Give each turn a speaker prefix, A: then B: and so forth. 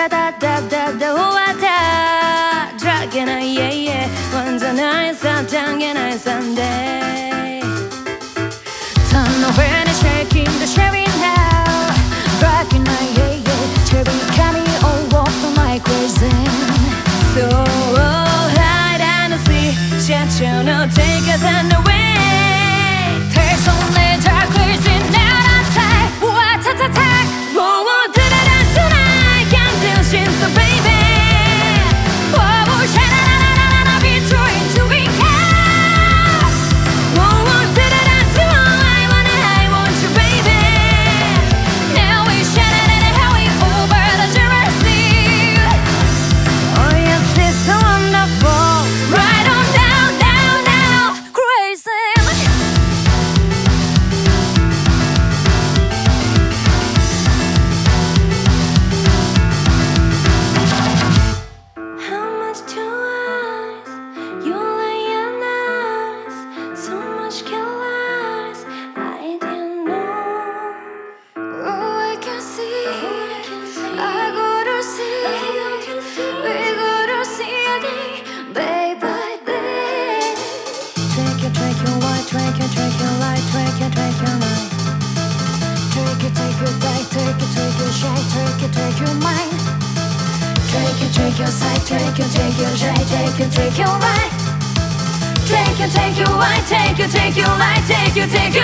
A: da da da da da what da dragging a yeah yeah. One's a nice and a Sunday. Turn over and shaking the sherry now dragging a yeah yeah. Cherry carry all of my crazy so oh, hide and see shut you no take us and away Take your side, take it, take your shade, take it, take your right. Take it, take your white, take it, take your light, take it, take your.